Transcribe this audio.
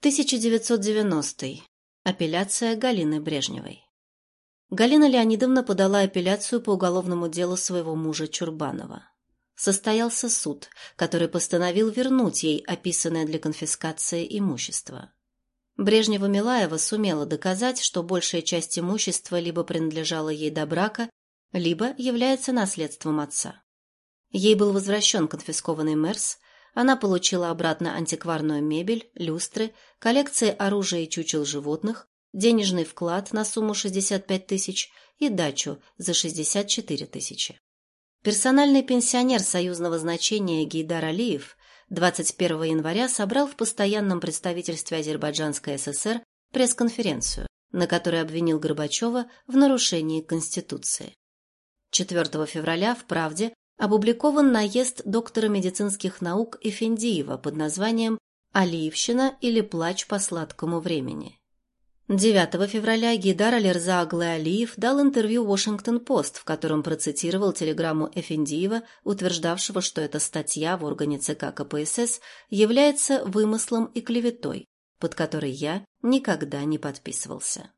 1990. Апелляция Галины Брежневой. Галина Леонидовна подала апелляцию по уголовному делу своего мужа Чурбанова. Состоялся суд, который постановил вернуть ей описанное для конфискации имущество. Брежнева-Милаева сумела доказать, что большая часть имущества либо принадлежала ей до брака, либо является наследством отца. Ей был возвращен конфискованный Мерс, она получила обратно антикварную мебель, люстры, коллекции оружия и чучел животных, денежный вклад на сумму 65 тысяч и дачу за 64 тысячи. Персональный пенсионер союзного значения Гейдар Алиев 21 января собрал в постоянном представительстве Азербайджанской ССР пресс-конференцию, на которой обвинил Горбачева в нарушении Конституции. 4 февраля в «Правде» опубликован наезд доктора медицинских наук Эфендиева под названием «Алиевщина или плач по сладкому времени». 9 февраля Гидар Алирза Аглы дал интервью «Вашингтон-Пост», в котором процитировал телеграмму Эфендиева, утверждавшего, что эта статья в органе ЦК КПСС является вымыслом и клеветой, под которой я никогда не подписывался.